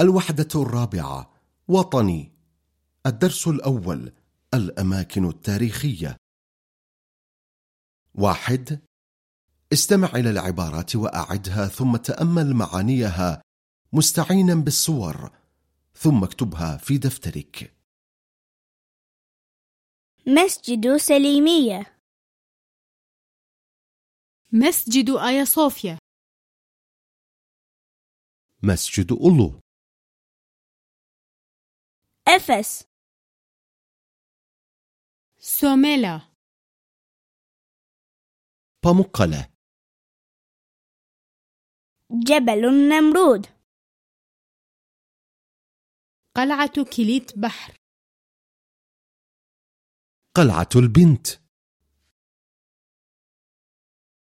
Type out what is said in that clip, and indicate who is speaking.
Speaker 1: الوحدة الرابعة وطني الدرس الأول الأماكن التاريخية. واحد استمع إلى العبارات وأعدها ثم تأمل معانيها مستعينا بالصور ثم اكتبها في دفترك.
Speaker 2: مسجد سليمية.
Speaker 3: مسجد آيا صوفيا.
Speaker 1: مسجد أولو.
Speaker 2: أفس
Speaker 3: سوميلا
Speaker 1: بامقلة
Speaker 2: جبل النمرود
Speaker 3: قلعة كليت بحر
Speaker 1: قلعة البنت